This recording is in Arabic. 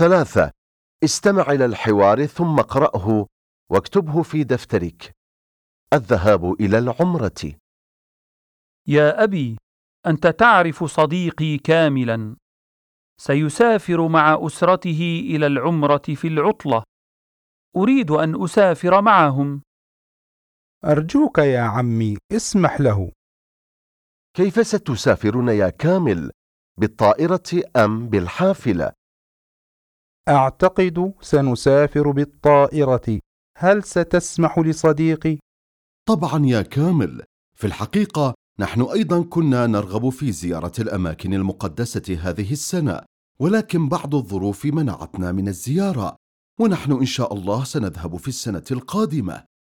ثلاثة. استمع إلى الحوار ثم اقرأه واكتبه في دفترك. الذهاب إلى العمرة. يا أبي أنت تعرف صديقي كاملا. سيسافر مع أسرته إلى العمرة في العطلة. أريد أن أسافر معهم. أرجوك يا عمي اسمح له. كيف ستسافرون يا كامل؟ بالطائرة أم بالحافلة؟ أعتقد سنسافر بالطائرة. هل ستسمح لصديقي؟ طبعا يا كامل. في الحقيقة نحن أيضا كنا نرغب في زيارة الأماكن المقدسة هذه السنة ولكن بعض الظروف منعتنا من الزيارة ونحن إن شاء الله سنذهب في السنة القادمة.